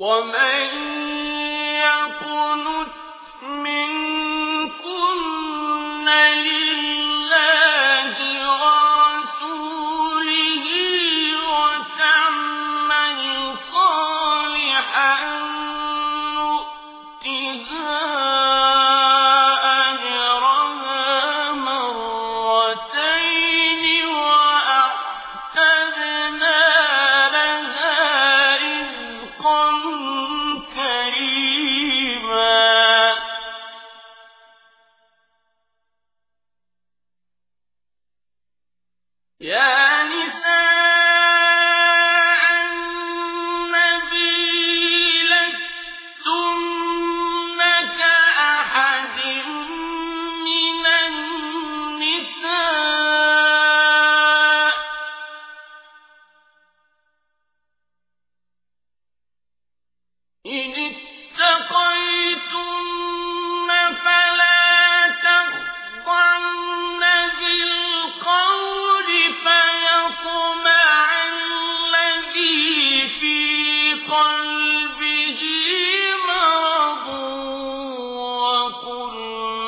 ومن يقنت من Yeah.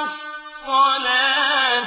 الصلاة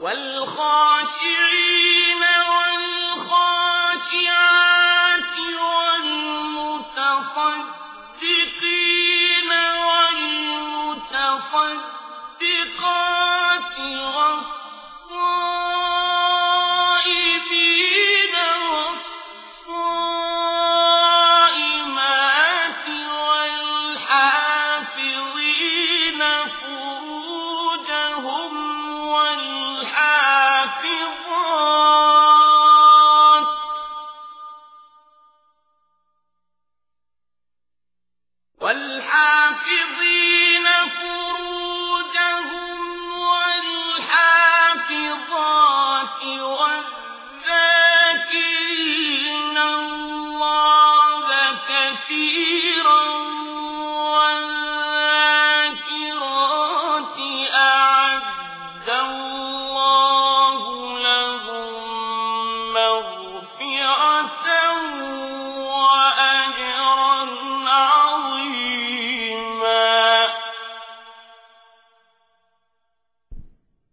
والخاشعين والخاشعات والمتصدقين